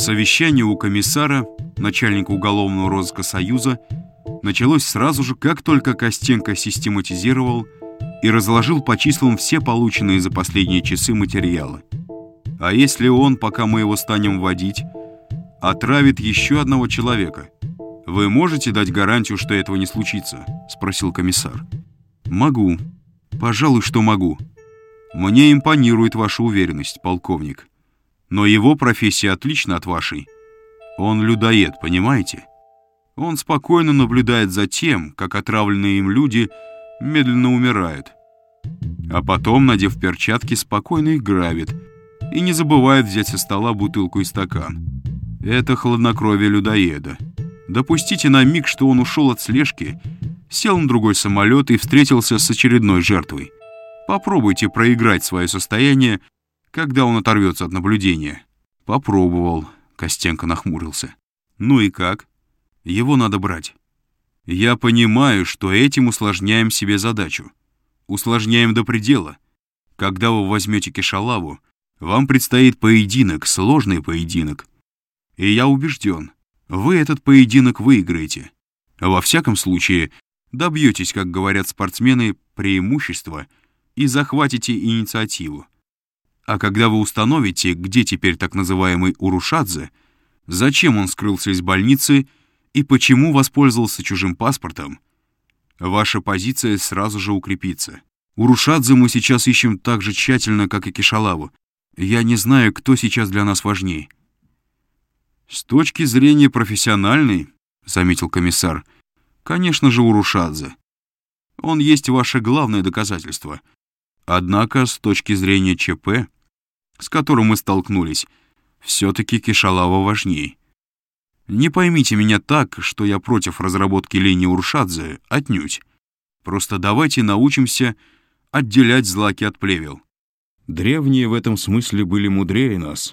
Совещание у комиссара, начальника уголовного розыска Союза, началось сразу же, как только Костенко систематизировал и разложил по числам все полученные за последние часы материалы. А если он, пока мы его станем вводить, отравит еще одного человека, вы можете дать гарантию, что этого не случится? Спросил комиссар. Могу. Пожалуй, что могу. Мне импонирует ваша уверенность, полковник. Но его профессия отлична от вашей. Он людоед, понимаете? Он спокойно наблюдает за тем, как отравленные им люди медленно умирают. А потом, надев перчатки, спокойно их грабит и не забывает взять со стола бутылку и стакан. Это хладнокровие людоеда. Допустите на миг, что он ушел от слежки, сел на другой самолет и встретился с очередной жертвой. Попробуйте проиграть свое состояние когда он оторвется от наблюдения. Попробовал, Костенко нахмурился. Ну и как? Его надо брать. Я понимаю, что этим усложняем себе задачу. Усложняем до предела. Когда вы возьмете Кишалаву, вам предстоит поединок, сложный поединок. И я убежден, вы этот поединок выиграете. Во всяком случае, добьетесь, как говорят спортсмены, преимущества и захватите инициативу. А когда вы установите, где теперь так называемый Урушадзе, зачем он скрылся из больницы и почему воспользовался чужим паспортом, ваша позиция сразу же укрепится. Урушадзе мы сейчас ищем так же тщательно, как и Кишалаву. Я не знаю, кто сейчас для нас важнее. С точки зрения профессиональной, заметил комиссар, конечно же, Урушадзе. Он есть ваше главное доказательство. Однако, с точки зрения ЧП, с которым мы столкнулись, все-таки Кишалава важней. Не поймите меня так, что я против разработки линии Уршадзе, отнюдь. Просто давайте научимся отделять злаки от плевел. Древние в этом смысле были мудрее нас,